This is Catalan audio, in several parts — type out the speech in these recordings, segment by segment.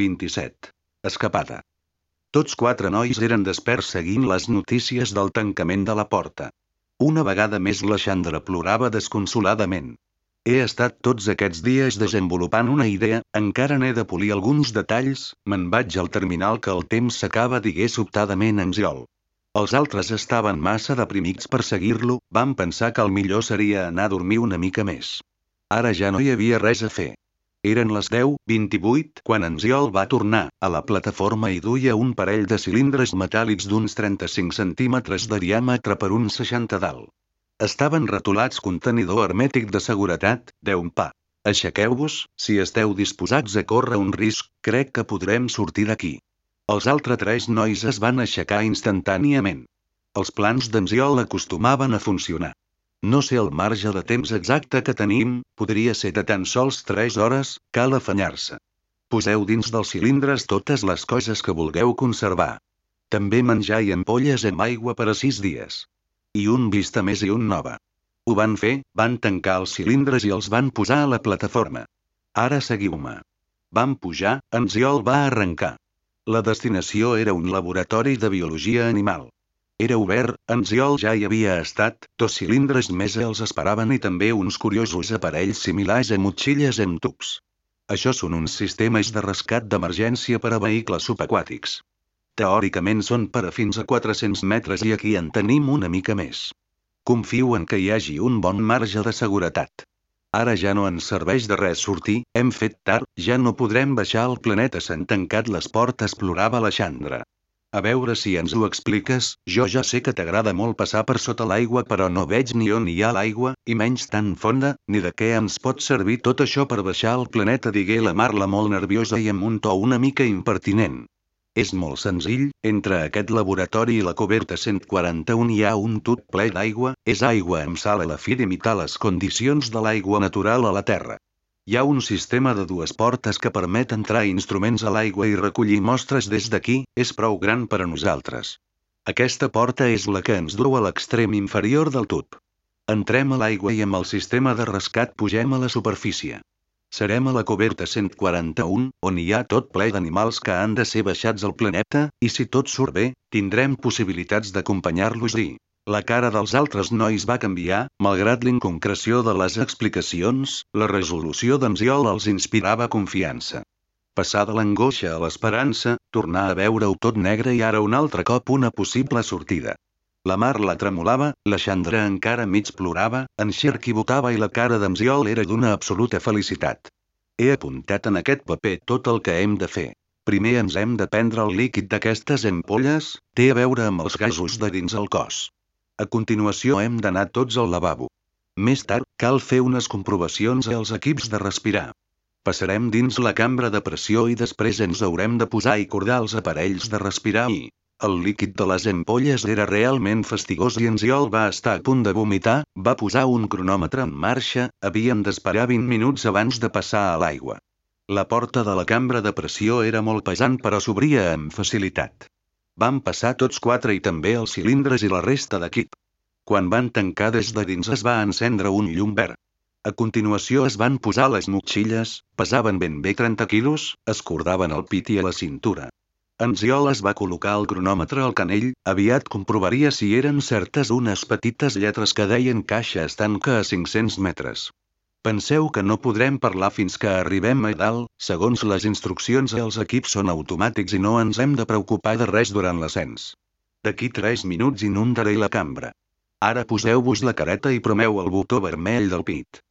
27. Escapada. Tots quatre nois eren desperts seguint les notícies del tancament de la porta. Una vegada més la Xandra plorava desconsoladament. He estat tots aquests dies desenvolupant una idea, encara n'he de polir alguns detalls, me'n vaig al terminal que el temps s'acaba digué sobtadament en Ziol. Els altres estaven massa deprimits per seguir-lo, van pensar que el millor seria anar a dormir una mica més. Ara ja no hi havia res a fer. Eren les 10.28 quan en Ziol va tornar a la plataforma i duia un parell de cilindres metàl·lics d'uns 35 centímetres de diàmetre per uns 60 dalt. Estaven retolats contenidor hermètic de seguretat, un pa. Aixequeu-vos, si esteu disposats a córrer un risc, crec que podrem sortir d'aquí. Els altres tres nois es van aixecar instantàniament. Els plans d'Enziol acostumaven a funcionar. No sé el marge de temps exacte que tenim, podria ser de tan sols 3 hores, cal afanyar-se. Poseu dins dels cilindres totes les coses que vulgueu conservar. També menjar i ampolles amb aigua per a 6 dies. I un vista més i un nova. Ho van fer, van tancar els cilindres i els van posar a la plataforma. Ara seguiu-me. Vam pujar, Enziol va arrencar. La destinació era un laboratori de biologia animal. Era obert, en Ziol ja hi havia estat, dos cilindres més els esperaven i també uns curiosos aparells similars a motxilles amb tubs. Això són uns sistemes de rescat d'emergència per a vehicles subaquàtics. Teòricament són per a fins a 400 metres i aquí en tenim una mica més. Confio en que hi hagi un bon marge de seguretat. Ara ja no ens serveix de res sortir, hem fet tard, ja no podrem baixar al planeta s'han tancat les portes plorava la Xandra. A veure si ens ho expliques, jo ja sé que t'agrada molt passar per sota l'aigua però no veig ni on hi ha l'aigua, i menys tan fonda, ni de què ens pot servir tot això per baixar al planeta digué la Marla molt nerviosa i amb un to una mica impertinent. És molt senzill, entre aquest laboratori i la coberta 141 hi ha un tub ple d'aigua, és aigua amb sal a la fi d'imitar les condicions de l'aigua natural a la Terra. Hi ha un sistema de dues portes que permet entrar instruments a l'aigua i recollir mostres des d'aquí, és prou gran per a nosaltres. Aquesta porta és la que ens duu a l'extrem inferior del tub. Entrem a l'aigua i amb el sistema de rescat pugem a la superfície. Serem a la coberta 141, on hi ha tot ple d'animals que han de ser baixats al planeta, i si tot surt bé, tindrem possibilitats d'acompanyar-los-hi. La cara dels altres nois va canviar, malgrat l'inconcreció de les explicacions, la resolució d'Enziol els inspirava confiança. Passada l'angoixa a l'esperança, tornar a veure-ho tot negre i ara un altre cop una possible sortida. La mar la tremolava, la Xandra encara mig plorava, en Xerqui botava i la cara d'Amziol era d'una absoluta felicitat. He apuntat en aquest paper tot el que hem de fer. Primer ens hem de prendre el líquid d'aquestes ampolles, té a veure amb els gasos de dins el cos. A continuació hem d'anar tots al lavabo. Més tard, cal fer unes comprovacions als equips de respirar. Passarem dins la cambra de pressió i després ens haurem de posar i cordar els aparells de respirar i, el líquid de les ampolles era realment fastigós i en Ziol va estar a punt de vomitar, va posar un cronòmetre en marxa, havíem d'esperar 20 minuts abans de passar a l'aigua. La porta de la cambra de pressió era molt pesant però s'obria amb facilitat. Van passar tots quatre i també els cilindres i la resta d'equip. Quan van tancar des de dins es va encendre un llum verd. A continuació es van posar les motxilles, pesaven ben bé 30 quilos, es cordaven el pit i a la cintura. En Ziol es va col·locar el cronòmetre al canell, aviat comprovaria si eren certes unes petites lletres que deien caixa estanca a 500 metres. Penseu que no podrem parlar fins que arribem a dalt, segons les instruccions els equips són automàtics i no ens hem de preocupar de res durant l'ascens. D'aquí 3 minuts inundaré la cambra. Ara poseu-vos la careta i promeu el botó vermell del pit.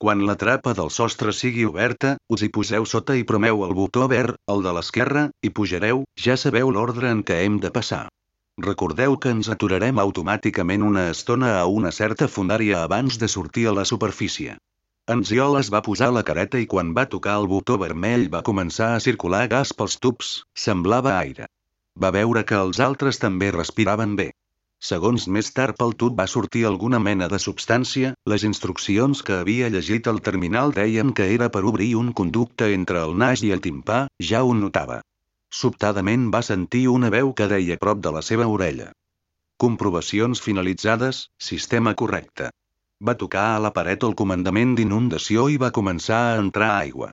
Quan la trapa del sostre sigui oberta, us hi poseu sota i promeu el botó verd, el de l'esquerra, i pujareu, ja sabeu l'ordre en què hem de passar. Recordeu que ens aturarem automàticament una estona a una certa fundària abans de sortir a la superfície. En Ziol es va posar la careta i quan va tocar el botó vermell va començar a circular gas pels tubs, semblava aire. Va veure que els altres també respiraven bé. Segons més tard pel tub va sortir alguna mena de substància, les instruccions que havia llegit al terminal deien que era per obrir un conducte entre el nas i el timpà, ja ho notava. Sobtadament va sentir una veu que deia prop de la seva orella. Comprovacions finalitzades, sistema correcte. Va tocar a la paret el comandament d'inundació i va començar a entrar aigua.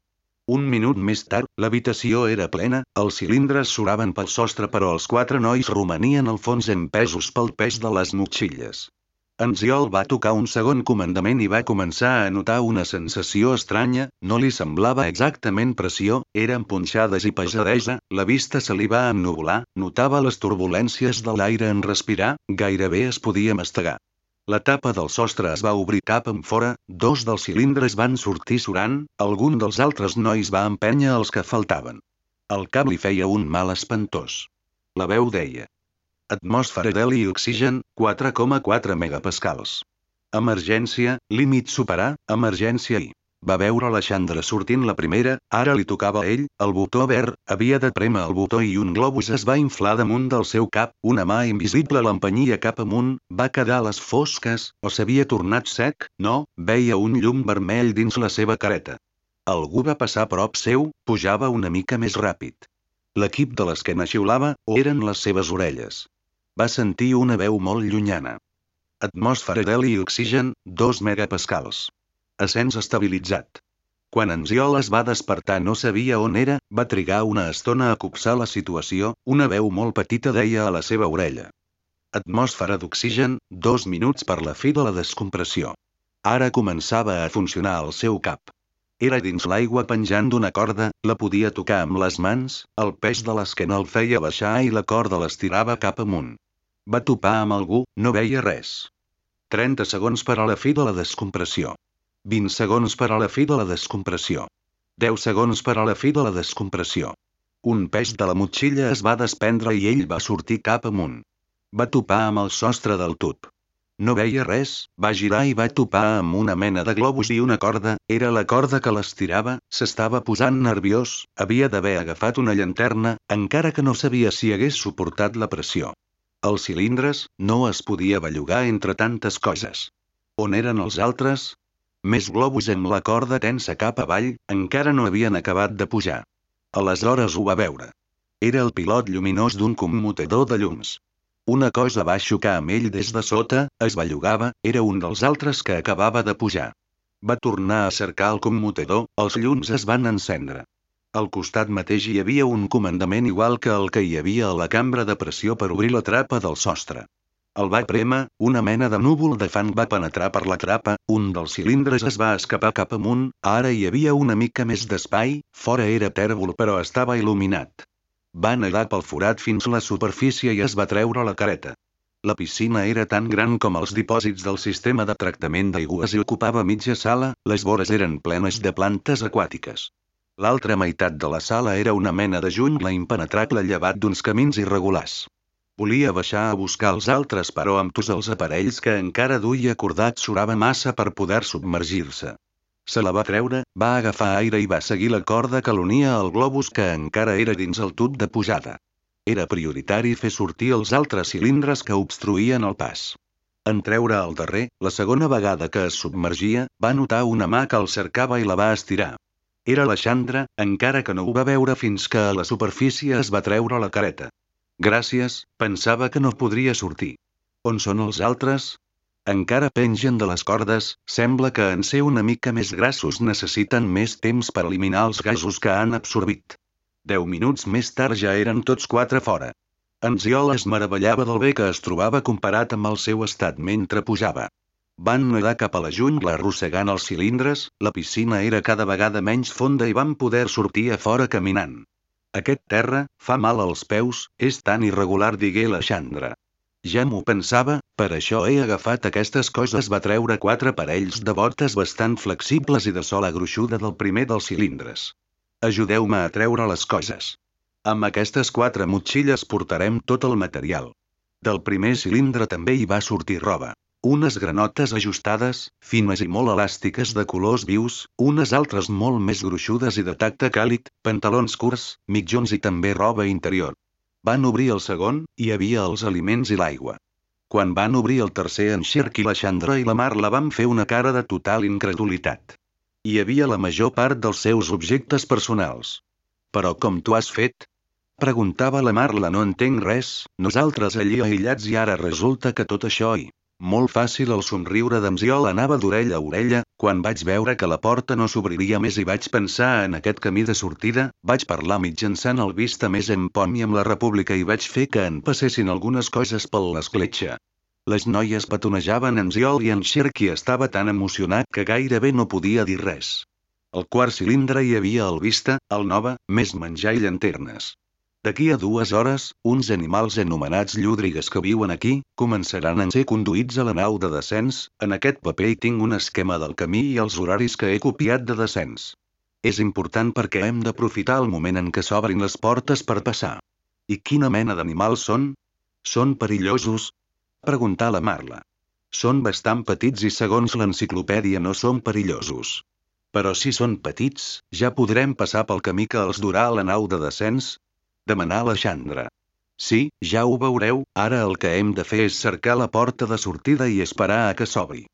Un minut més tard, l'habitació era plena, els cilindres suraven pel sostre però els quatre nois romanien al fons empesos pel pes de les motxilles. En Ziol va tocar un segon comandament i va començar a notar una sensació estranya, no li semblava exactament pressió, eren punxades i pesadesa, la vista se li va ennubular, notava les turbulències de l'aire en respirar, gairebé es podia mastegar. La tapa del sostre es va obrir cap en fora, dos dels cilindres van sortir surant, algun dels altres nois va empènyer els que faltaven. El cap li feia un mal espantós. La veu deia, Atmosfera d'heli i oxigen, 4,4 megapascals. Emergència, límit superar, emergència i... Va veure la Xandra sortint la primera, ara li tocava a ell, el botó verd, havia de prémer el botó i un globus es va inflar damunt del seu cap, una mà invisible l'empenyia cap amunt, va quedar a les fosques, o s'havia tornat sec, no, veia un llum vermell dins la seva careta. Algú va passar a prop seu, pujava una mica més ràpid. L'equip de l'esquena xiulava, o eren les seves orelles. Va sentir una veu molt llunyana. Atmosfera d'heli i oxigen, 2 megapascals. Ascens estabilitzat. Quan en Ziol es va despertar no sabia on era, va trigar una estona a copsar la situació, una veu molt petita deia a la seva orella. Atmosfera d'oxigen, dos minuts per la fi de la descompressió. Ara començava a funcionar el seu cap. Era dins l'aigua penjant d'una corda, la podia tocar amb les mans, el pes de l'esquena el feia baixar i la corda l'estirava cap amunt. Va topar amb algú, no veia res. 30 segons per a la fi de la descompressió. 20 segons per a la fi de la descompressió. 10 segons per a la fi de la descompressió. Un peix de la motxilla es va desprendre i ell va sortir cap amunt. Va topar amb el sostre del tub. No veia res, va girar i va topar amb una mena de globus i una corda, era la corda que l'estirava, s'estava posant nerviós, havia d'haver agafat una llanterna, encara que no sabia si hagués suportat la pressió. Els cilindres, no es podia bellugar entre tantes coses. On eren els altres? Més globus amb la corda tensa cap avall, encara no havien acabat de pujar. Aleshores ho va veure. Era el pilot lluminós d'un commutador de llums. Una cosa va xocar amb ell des de sota, es bellugava, era un dels altres que acabava de pujar. Va tornar a cercar el commutador, els llums es van encendre. Al costat mateix hi havia un comandament igual que el que hi havia a la cambra de pressió per obrir la trapa del sostre. El va prema, una mena de núvol de fang va penetrar per la trapa, un dels cilindres es va escapar cap amunt, ara hi havia una mica més d'espai, fora era tèrbol però estava il·luminat. Va nedar pel forat fins la superfície i es va treure la careta. La piscina era tan gran com els dipòsits del sistema de tractament d'aigües i ocupava mitja sala, les vores eren plenes de plantes aquàtiques. L'altra meitat de la sala era una mena de jungla impenetrable llevat d'uns camins irregulars. Volia baixar a buscar els altres però amb tots els aparells que encara duia acordat surava massa per poder submergir-se. Se la va treure, va agafar aire i va seguir la corda que l'unia al globus que encara era dins el tub de pujada. Era prioritari fer sortir els altres cilindres que obstruïen el pas. En treure el darrer, la segona vegada que es submergia, va notar una mà que el cercava i la va estirar. Era la Xandra, encara que no ho va veure fins que a la superfície es va treure la careta. Gràcies, pensava que no podria sortir. On són els altres? Encara pengen de les cordes, sembla que en ser una mica més grassos necessiten més temps per eliminar els gasos que han absorbit. Deu minuts més tard ja eren tots quatre fora. En Ziol es meravellava del bé que es trobava comparat amb el seu estat mentre pujava. Van nedar cap a la jungla arrossegant els cilindres, la piscina era cada vegada menys fonda i van poder sortir a fora caminant. Aquest terra, fa mal als peus, és tan irregular digué la Xandra. Ja m'ho pensava, per això he agafat aquestes coses va treure quatre parells de botes bastant flexibles i de sola gruixuda del primer dels cilindres. Ajudeu-me a treure les coses. Amb aquestes quatre motxilles portarem tot el material. Del primer cilindre també hi va sortir roba. Unes granotes ajustades, fines i molt elàstiques de colors vius, unes altres molt més gruixudes i de tacte càlid, pantalons curts, mitjons i també roba interior. Van obrir el segon, hi havia els aliments i l'aigua. Quan van obrir el tercer en Xerc i la Xandra i la Mar la van fer una cara de total incredulitat. Hi havia la major part dels seus objectes personals. Però com tu has fet? Preguntava la Marla no entenc res, nosaltres allí aïllats i ara resulta que tot això hi... Molt fàcil el somriure d'Amziol anava d'orella a orella, Quan vaig veure que la porta no s'obriria més i vaig pensar en aquest camí de sortida, vaig parlar mitjançant el vista més en pont i amb la república i vaig fer que en passessin algunes coses per l'escletxa. Les noies petonejaven en Ziol i en Cherky estava tan emocionat que gairebé no podia dir res. Al quart cilindre hi havia el vista, el nova, més menjar i llanternes. D'aquí a dues hores, uns animals anomenats llúdrigues que viuen aquí, començaran a ser conduïts a la nau de descens, en aquest paper hi tinc un esquema del camí i els horaris que he copiat de descens. És important perquè hem d'aprofitar el moment en què s'obrin les portes per passar. I quina mena d'animals són? Són perillosos? Preguntà la Marla. Són bastant petits i segons l'enciclopèdia no són perillosos. Però si són petits, ja podrem passar pel camí que els durà a la nau de descens, demanà la Xandra. Sí, ja ho veureu, ara el que hem de fer és cercar la porta de sortida i esperar a que s'obri.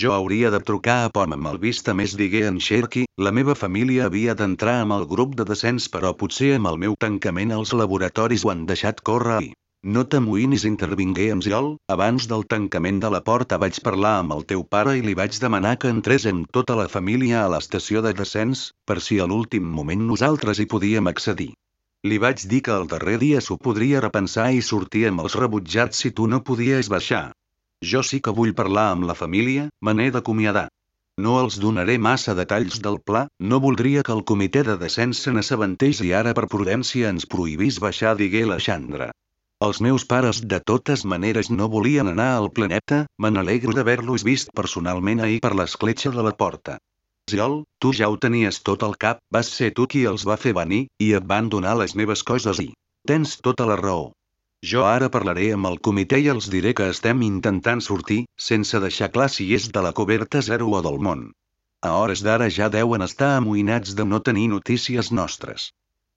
Jo hauria de trucar a Pom amb el vista més digué en Cherky, la meva família havia d'entrar amb el grup de descens però potser amb el meu tancament als laboratoris ho han deixat córrer ahir. No t'amoïnis intervingué en Ziol, abans del tancament de la porta vaig parlar amb el teu pare i li vaig demanar que entrés amb tota la família a l'estació de descens, per si a l'últim moment nosaltres hi podíem accedir. Li vaig dir que el darrer dia s'ho podria repensar i sortir amb els rebutjats si tu no podies baixar. Jo sí que vull parlar amb la família, me n'he d'acomiadar. No els donaré massa detalls del pla, no voldria que el comitè de descens se n'assabentés i ara per prudència ens prohibís baixar digué la Xandra. Els meus pares de totes maneres no volien anar al planeta, me n'alegro d'haver-los vist personalment ahir per l'escletxa de la porta. Ziol, tu ja ho tenies tot al cap, vas ser tu qui els va fer venir, i et van donar les meves coses i... Tens tota la raó. Jo ara parlaré amb el comitè i els diré que estem intentant sortir, sense deixar clar si és de la coberta zero o del món. A hores d'ara ja deuen estar amoïnats de no tenir notícies nostres.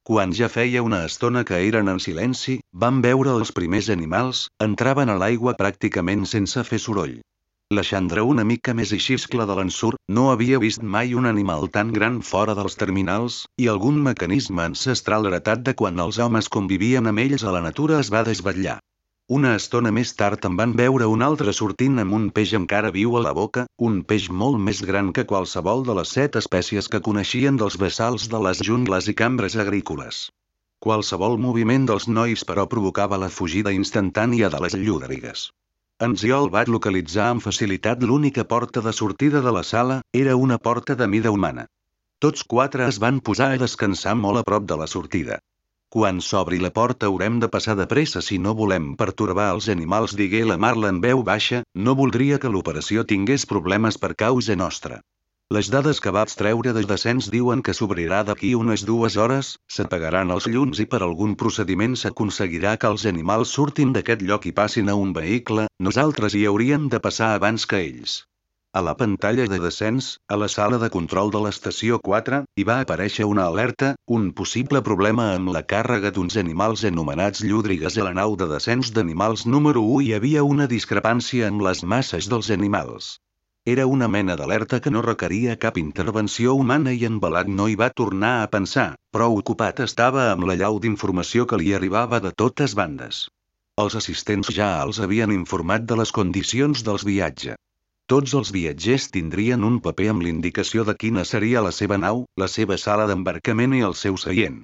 Quan ja feia una estona que eren en silenci, van veure els primers animals, entraven a l'aigua pràcticament sense fer soroll. La Xandra una mica més eixiscla de l'ensur, no havia vist mai un animal tan gran fora dels terminals, i algun mecanisme ancestral heretat de quan els homes convivien amb ells a la natura es va desvetllar. Una estona més tard en van veure un altre sortint amb un peix encara viu a la boca, un peix molt més gran que qualsevol de les set espècies que coneixien dels vessals de les jungles i cambres agrícoles. Qualsevol moviment dels nois però provocava la fugida instantània de les llúdrigues. En Ziol va localitzar amb facilitat l'única porta de sortida de la sala, era una porta de mida humana. Tots quatre es van posar a descansar molt a prop de la sortida. Quan s'obri la porta haurem de passar de pressa si no volem pertorbar els animals digué la Marla en veu baixa, no voldria que l'operació tingués problemes per causa nostra. Les dades que va extreure de descens diuen que s'obrirà d'aquí unes dues hores, s'apagaran els llums i per algun procediment s'aconseguirà que els animals surtin d'aquest lloc i passin a un vehicle, nosaltres hi hauríem de passar abans que ells. A la pantalla de descens, a la sala de control de l'estació 4, hi va aparèixer una alerta, un possible problema amb la càrrega d'uns animals anomenats llúdrigues a la nau de descens d'animals número 1 i hi havia una discrepància amb les masses dels animals. Era una mena d'alerta que no requeria cap intervenció humana i en Balat no hi va tornar a pensar, prou ocupat estava amb la llau d'informació que li arribava de totes bandes. Els assistents ja els havien informat de les condicions dels viatge. Tots els viatgers tindrien un paper amb l'indicació de quina seria la seva nau, la seva sala d'embarcament i el seu seient.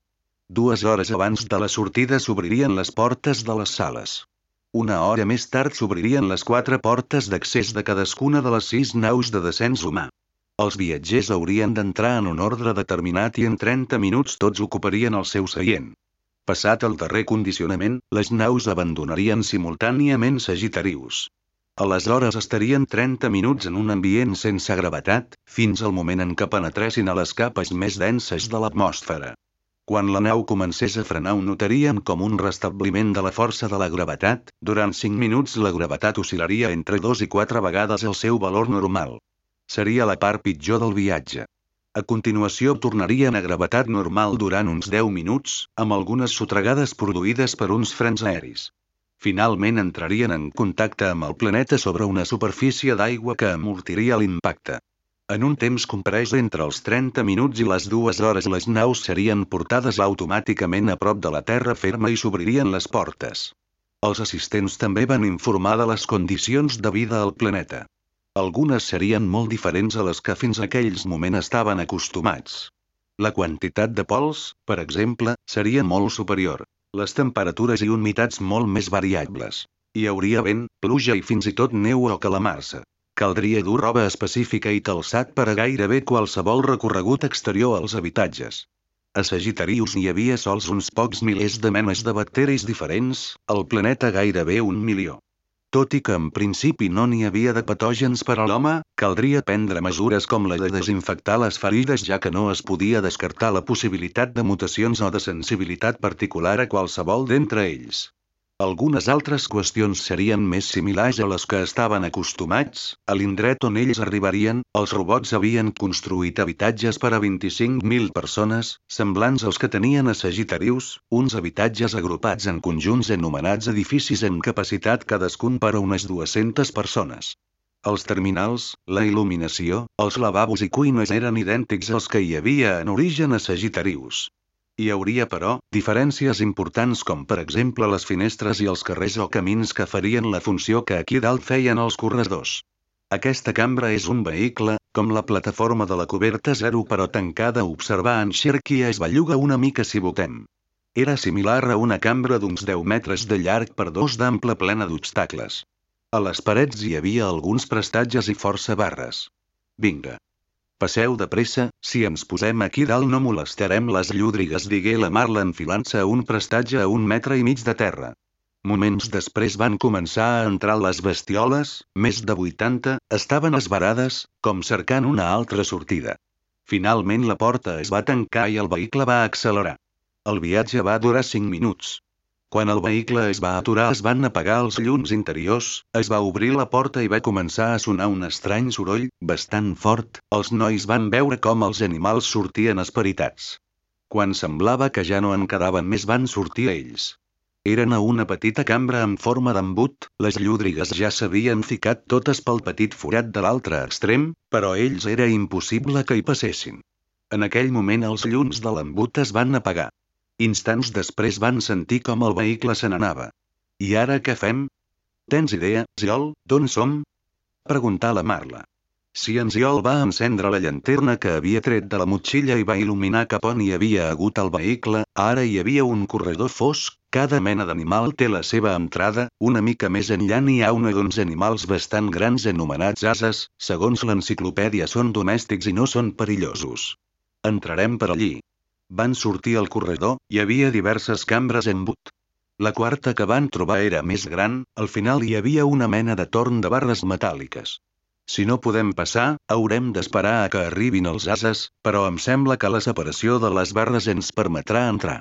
Dues hores abans de la sortida s'obririen les portes de les sales. Una hora més tard s'obririen les quatre portes d'accés de cadascuna de les sis naus de descens humà. Els viatgers haurien d'entrar en un ordre determinat i en 30 minuts tots ocuparien el seu seient. Passat el darrer condicionament, les naus abandonarien simultàniament Sagitarius. Aleshores estarien 30 minuts en un ambient sense gravetat, fins al moment en què penetressin a les capes més denses de l'atmosfera. Quan la nau comencés a frenar ho notaríem com un restabliment de la força de la gravetat, durant 5 minuts la gravetat oscil·laria entre 2 i 4 vegades el seu valor normal. Seria la part pitjor del viatge. A continuació tornarien a gravetat normal durant uns 10 minuts, amb algunes sotregades produïdes per uns frens aeris. Finalment entrarien en contacte amb el planeta sobre una superfície d'aigua que amortiria l'impacte. En un temps comprès entre els 30 minuts i les dues hores les naus serien portades automàticament a prop de la terra ferma i s'obririen les portes. Els assistents també van informar de les condicions de vida al planeta. Algunes serien molt diferents a les que fins aquells moment estaven acostumats. La quantitat de pols, per exemple, seria molt superior. Les temperatures i humitats molt més variables. Hi hauria vent, pluja i fins i tot neu o calamarsa. Caldria dur roba específica i calçat per a gairebé qualsevol recorregut exterior als habitatges. A Sagitarius hi havia sols uns pocs milers de menes de bacteris diferents, al planeta gairebé un milió. Tot i que en principi no n'hi havia de patògens per a l'home, caldria prendre mesures com la de desinfectar les ferides ja que no es podia descartar la possibilitat de mutacions o de sensibilitat particular a qualsevol d'entre ells. Algunes altres qüestions serien més similars a les que estaven acostumats, a l'indret on ells arribarien, els robots havien construït habitatges per a 25.000 persones, semblants als que tenien a Sagitarius, uns habitatges agrupats en conjunts anomenats edificis en capacitat cadascun per a unes 200 persones. Els terminals, la il·luminació, els lavabos i cuines eren idèntics als que hi havia en origen a Sagitarius. Hi hauria, però, diferències importants com per exemple les finestres i els carrers o camins que farien la funció que aquí dalt feien els corredors. Aquesta cambra és un vehicle, com la plataforma de la coberta zero però tancada observar en Sherky es belluga una mica si votem. Era similar a una cambra d'uns 10 metres de llarg per dos d'ample plena d'obstacles. A les parets hi havia alguns prestatges i força barres. Vinga. Passeu de pressa, si ens posem aquí dalt no molestarem les llúdrigues digué la Marla enfilant-se un prestatge a un metre i mig de terra. Moments després van començar a entrar les bestioles, més de 80, estaven esbarades, com cercant una altra sortida. Finalment la porta es va tancar i el vehicle va accelerar. El viatge va durar 5 minuts. Quan el vehicle es va aturar es van apagar els llums interiors, es va obrir la porta i va començar a sonar un estrany soroll, bastant fort, els nois van veure com els animals sortien esperitats. Quan semblava que ja no en quedaven més van sortir ells. Eren a una petita cambra en forma d'embut, les llúdrigues ja s'havien ficat totes pel petit forat de l'altre extrem, però ells era impossible que hi passessin. En aquell moment els llums de l'embut es van apagar. Instants després van sentir com el vehicle se n'anava. I ara què fem? Tens idea, Ziol, d'on som? Preguntà la Marla. Si en Ziol va encendre la llanterna que havia tret de la motxilla i va il·luminar cap on hi havia hagut el vehicle, ara hi havia un corredor fosc, cada mena d'animal té la seva entrada, una mica més enllà n'hi ha una d'uns animals bastant grans anomenats ases, segons l'enciclopèdia són domèstics i no són perillosos. Entrarem per allí. Van sortir al corredor, hi havia diverses cambres en but. La quarta que van trobar era més gran, al final hi havia una mena de torn de barres metàl·liques. Si no podem passar, haurem d'esperar a que arribin els ases, però em sembla que la separació de les barres ens permetrà entrar.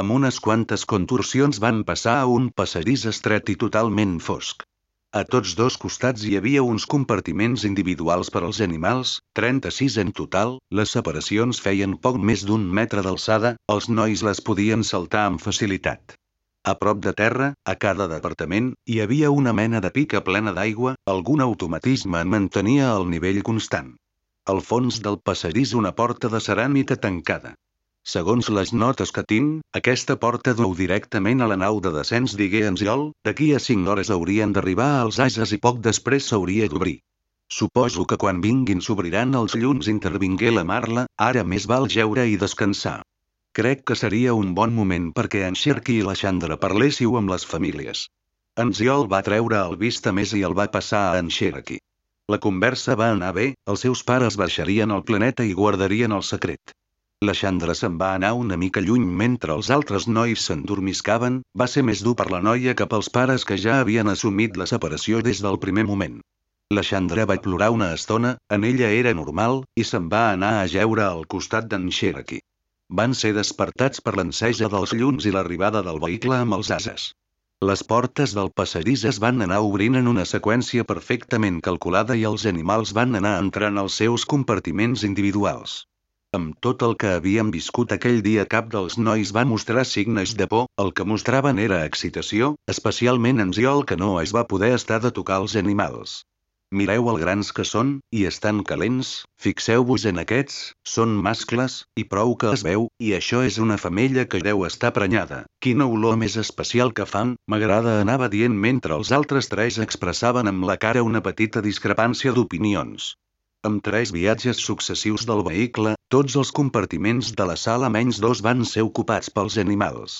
Amb unes quantes contorsions van passar a un passadís estret i totalment fosc. A tots dos costats hi havia uns compartiments individuals per als animals, 36 en total, les separacions feien poc més d'un metre d'alçada, els nois les podien saltar amb facilitat. A prop de terra, a cada departament, hi havia una mena de pica plena d'aigua, algun automatisme en mantenia el nivell constant. Al fons del passadís una porta de ceràmica tancada. Segons les notes que tinc, aquesta porta duu directament a la nau de descens digué Ziol, d'aquí a 5 hores haurien d'arribar als ases i poc després s'hauria d'obrir. Suposo que quan vinguin s'obriran els llums intervingué la Marla, ara més val jeure i descansar. Crec que seria un bon moment perquè en Xerqui i la Xandra parléssiu amb les famílies. En Ziol va treure el vista més i el va passar a en Xerqui. La conversa va anar bé, els seus pares baixarien al planeta i guardarien el secret. La Xandra se'n va anar una mica lluny mentre els altres nois s'endormiscaven, va ser més dur per la noia que pels pares que ja havien assumit la separació des del primer moment. La Xandra va plorar una estona, en ella era normal, i se'n va anar a jeure al costat d'en Cherokee. Van ser despertats per l'enceja dels llums i l'arribada del vehicle amb els ases. Les portes del passadís es van anar obrint en una seqüència perfectament calculada i els animals van anar entrant als seus compartiments individuals. Amb tot el que havíem viscut aquell dia cap dels nois va mostrar signes de por, el que mostraven era excitació, especialment en Ziol que no es va poder estar de tocar els animals. Mireu el grans que són, i estan calents, fixeu-vos en aquests, són mascles, i prou que es veu, i això és una femella que deu estar prenyada. Quina olor més especial que fan, m'agrada anava dient mentre els altres tres expressaven amb la cara una petita discrepància d'opinions. Amb tres viatges successius del vehicle, tots els compartiments de la sala menys dos van ser ocupats pels animals.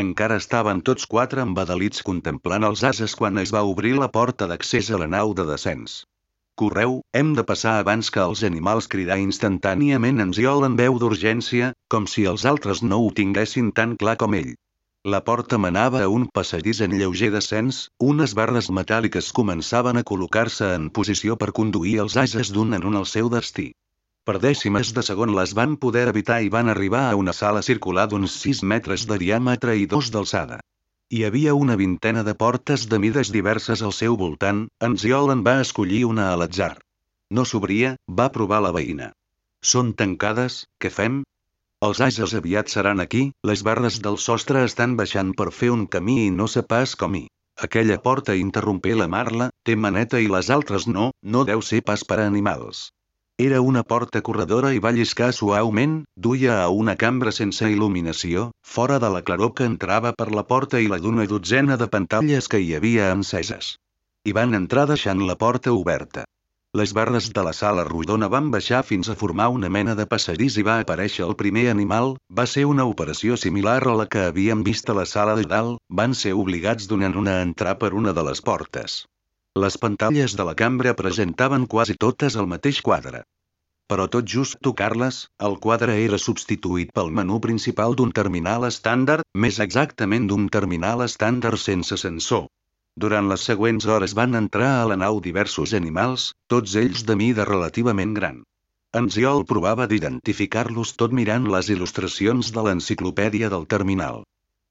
Encara estaven tots quatre embadalits contemplant els ases quan es va obrir la porta d'accés a la nau de descens. Correu, hem de passar abans que els animals cridar instantàniament en Ziol en veu d'urgència, com si els altres no ho tinguessin tan clar com ell. La porta manava a un passadís en lleuger descens, unes barres metàl·liques començaven a col·locar-se en posició per conduir els ases d'un en un al seu destí. Per dècimes de segon les van poder evitar i van arribar a una sala circular d'uns 6 metres de diàmetre i dos d'alçada. Hi havia una vintena de portes de mides diverses al seu voltant, en Ziol en va escollir una a l'atzar. No s'obria, va provar la veïna. Són tancades, què fem? Els ases aviat seran aquí, les barres del sostre estan baixant per fer un camí i no sé pas com hi. Aquella porta interrompé la Marla, té maneta i les altres no, no deu ser pas per a animals. Era una porta corredora i va lliscar suaument, duia a una cambra sense il·luminació, fora de la claror que entrava per la porta i la d'una dotzena de pantalles que hi havia enceses. I van entrar deixant la porta oberta. Les barres de la sala rodona van baixar fins a formar una mena de passadís i va aparèixer el primer animal, va ser una operació similar a la que havíem vist a la sala de dalt, van ser obligats donant una entrar per una de les portes. Les pantalles de la cambra presentaven quasi totes el mateix quadre. Però tot just tocar-les, el quadre era substituït pel menú principal d'un terminal estàndard, més exactament d'un terminal estàndard sense sensor. Durant les següents hores van entrar a la nau diversos animals, tots ells de mida relativament gran. En Ziol provava d'identificar-los tot mirant les il·lustracions de l'enciclopèdia del terminal.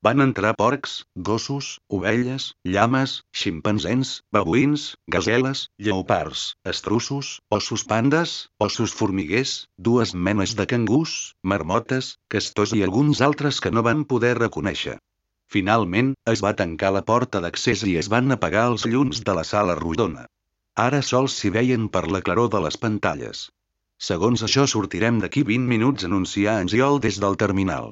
Van entrar porcs, gossos, ovelles, llames, ximpanzens, babuïns, gazeles, lleopards, estrussos, ossos pandes, ossos formiguers, dues menes de cangús, marmotes, castors i alguns altres que no van poder reconèixer. Finalment, es va tancar la porta d'accés i es van apagar els llums de la sala rodona. Ara sols s'hi veien per la claror de les pantalles. Segons això sortirem d'aquí 20 minuts anunciar en Giol des del terminal.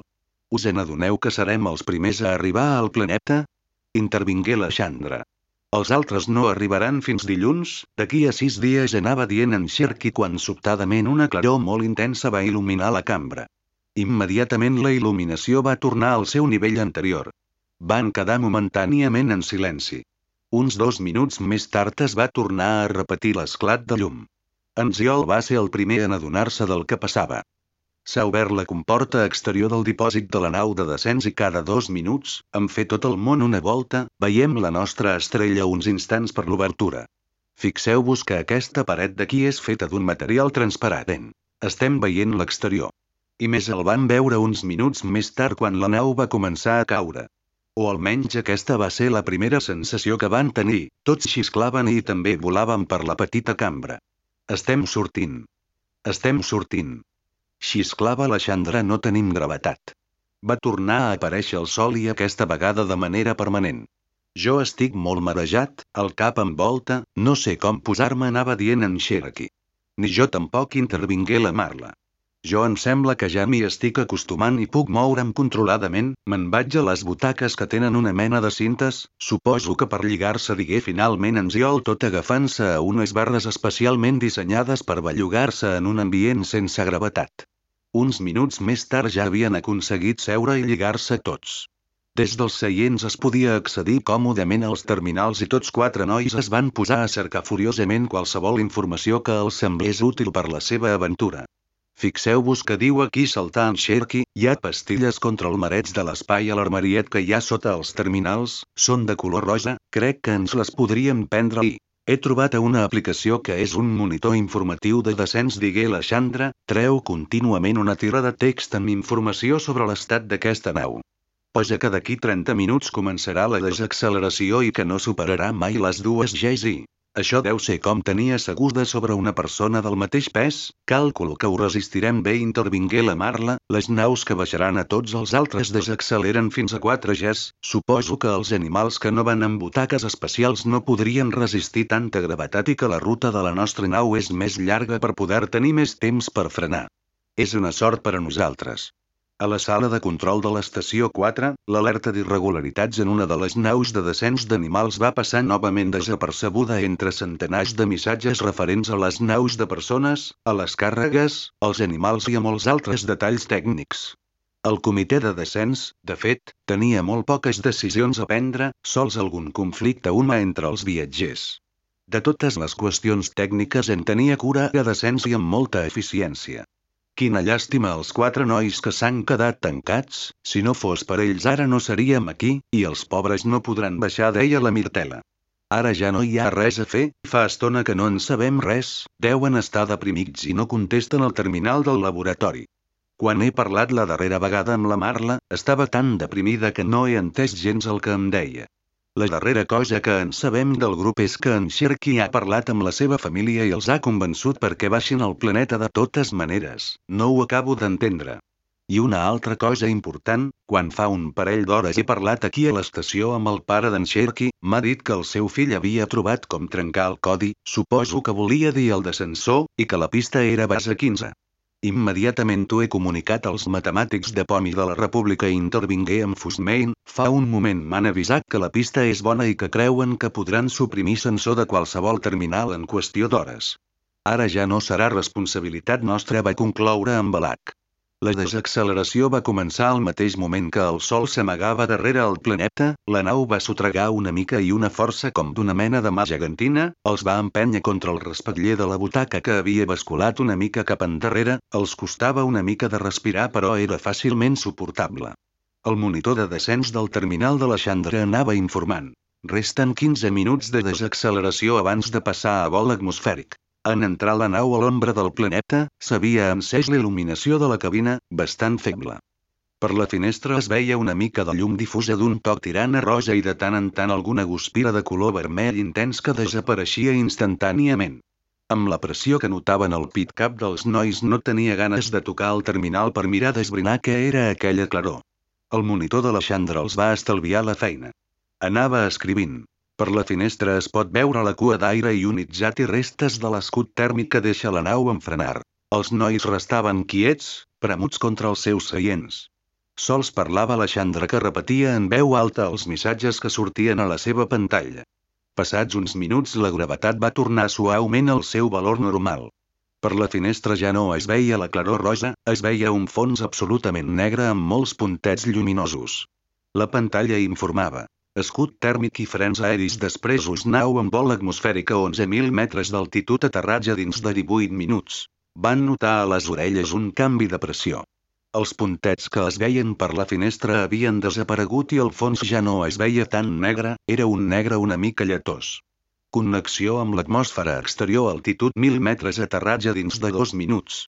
Us adoneu que serem els primers a arribar al planeta? Intervingué la Chandra. Els altres no arribaran fins dilluns, d'aquí a sis dies anava dient en Sherky quan sobtadament una claror molt intensa va il·luminar la cambra. Immediatament la il·luminació va tornar al seu nivell anterior. Van quedar momentàniament en silenci. Uns dos minuts més tard es va tornar a repetir l'esclat de llum. En Ziol va ser el primer en adonar-se del que passava. S'ha obert la comporta exterior del dipòsit de la nau de descens i cada dos minuts, en fer tot el món una volta, veiem la nostra estrella uns instants per l'obertura. Fixeu-vos que aquesta paret d'aquí és feta d'un material transparent. Estem veient l'exterior. I més el van veure uns minuts més tard quan la nau va començar a caure. O almenys aquesta va ser la primera sensació que van tenir, tots xisclaven i també volaven per la petita cambra. Estem sortint. Estem sortint. Xisclava la Xandra no tenim gravetat. Va tornar a aparèixer el sol i aquesta vegada de manera permanent. Jo estic molt marejat, el cap em volta, no sé com posar-me anava dient en Cherokee. Ni jo tampoc intervingué la Marla. Jo em sembla que ja m'hi estic acostumant i puc moure'm controladament, me'n vaig a les butaques que tenen una mena de cintes, suposo que per lligar-se digué finalment en Ziol tot agafant-se a unes barres especialment dissenyades per bellugar-se en un ambient sense gravetat. Uns minuts més tard ja havien aconseguit seure i lligar-se tots. Des dels seients es podia accedir còmodament als terminals i tots quatre nois es van posar a cercar furiosament qualsevol informació que els semblés útil per la seva aventura. Fixeu-vos que diu aquí saltar en Cherky, hi ha pastilles contra el mareig de l'espai a l'armariet que hi ha sota els terminals, són de color rosa, crec que ens les podríem prendre i, he trobat una aplicació que és un monitor informatiu de descens digué la Chandra, treu contínuament una tira de text amb informació sobre l'estat d'aquesta nau. Posa que d'aquí 30 minuts començarà la desacceleració i que no superarà mai les dues Gs Això deu ser com tenir asseguda sobre una persona del mateix pes, càlcul que ho resistirem bé intervingué la Marla, les naus que baixaran a tots els altres desacceleren fins a 4 Gs, suposo que els animals que no van amb butaques especials no podrien resistir tanta gravetat i que la ruta de la nostra nau és més llarga per poder tenir més temps per frenar. És una sort per a nosaltres. A la sala de control de l'estació 4, l'alerta d'irregularitats en una de les naus de descens d'animals va passar novament desapercebuda entre centenars de missatges referents a les naus de persones, a les càrregues, als animals i a molts altres detalls tècnics. El comitè de descens, de fet, tenia molt poques decisions a prendre, sols algun conflicte humà entre els viatgers. De totes les qüestions tècniques en tenia cura a descens i amb molta eficiència. Quina llàstima els quatre nois que s'han quedat tancats, si no fos per ells ara no seríem aquí, i els pobres no podran baixar, deia la Mirtela. Ara ja no hi ha res a fer, fa estona que no en sabem res, deuen estar deprimits i no contesten al terminal del laboratori. Quan he parlat la darrera vegada amb la Marla, estava tan deprimida que no he entès gens el que em deia. La darrera cosa que en sabem del grup és que en Sherky ha parlat amb la seva família i els ha convençut perquè baixin al planeta de totes maneres. No ho acabo d'entendre. I una altra cosa important, quan fa un parell d'hores he parlat aquí a l'estació amb el pare d'en Sherky, m'ha dit que el seu fill havia trobat com trencar el codi, suposo que volia dir el descensor, i que la pista era base 15. Immediatament t'ho he comunicat als matemàtics de POMI de la República i intervingué amb Fusmain, fa un moment m'han avisat que la pista és bona i que creuen que podran suprimir sensor de qualsevol terminal en qüestió d'hores. Ara ja no serà responsabilitat nostra va concloure amb Balac. La desacceleració va començar al mateix moment que el sol s'amagava darrere el planeta, la nau va sotregar una mica i una força com d'una mena de mà gegantina, els va empènyer contra el respatller de la butaca que havia basculat una mica cap endarrere, els costava una mica de respirar però era fàcilment suportable. El monitor de descens del terminal de la Chandra anava informant. Resten 15 minuts de desacceleració abans de passar a vol atmosfèric. En entrar la nau a l'ombra del planeta, s'havia encès l'il·luminació de la cabina, bastant feble. Per la finestra es veia una mica de llum difusa d'un toc tirant a i de tant en tant alguna guspira de color vermell intens que desapareixia instantàniament. Amb la pressió que notaven al pit cap dels nois no tenia ganes de tocar el terminal per mirar d'esbrinar què era aquella claror. El monitor de la Chandra els va estalviar la feina. Anava escrivint. Per la finestra es pot veure la cua d'aire ionitzat i restes de l'escut tèrmic que deixa la nau en frenar. Els nois restaven quiets, premuts contra els seus seients. Sols parlava la Xandra que repetia en veu alta els missatges que sortien a la seva pantalla. Passats uns minuts la gravetat va tornar suaument al seu valor normal. Per la finestra ja no es veia la claror roja, es veia un fons absolutament negre amb molts puntets lluminosos. La pantalla informava. Escut tèrmic i frens aeris després us nau amb vol atmosfèric a 11.000 metres d'altitud aterratge dins de 18 minuts. Van notar a les orelles un canvi de pressió. Els puntets que es veien per la finestra havien desaparegut i el fons ja no es veia tan negre, era un negre una mica lletós. Connexió amb l'atmosfera exterior altitud 1.000 metres aterratge dins de dos minuts.